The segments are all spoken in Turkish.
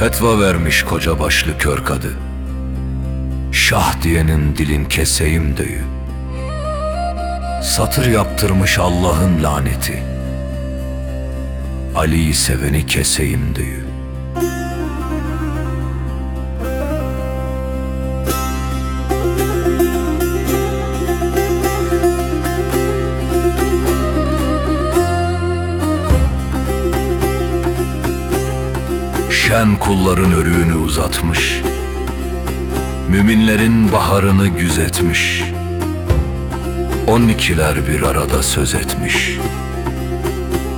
Fetva vermiş koca başlı kör kadı. Şah diyenin dilin keseyim döyü. Satır yaptırmış Allah'ın laneti. Ali'yi seveni keseyim döyü. Şen kulların örüğünü uzatmış. Müminlerin baharını güzetmiş. On ikiler bir arada söz etmiş.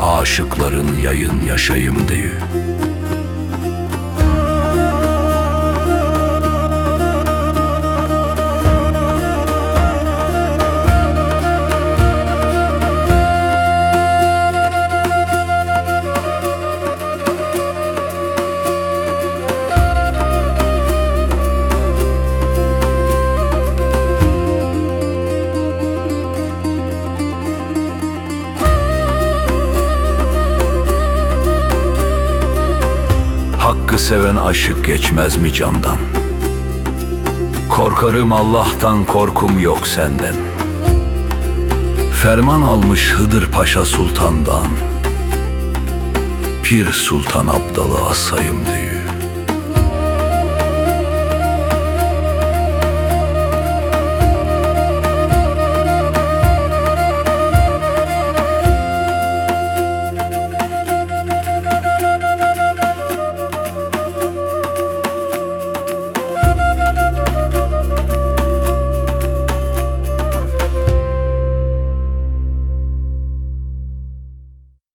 Aşıkların yayın yaşayım deyü Hakkı seven aşık geçmez mi candan? Korkarım Allah'tan korkum yok senden. Ferman almış Hıdır Paşa Sultan'dan. Pir Sultan Abdal'a asayım diyor.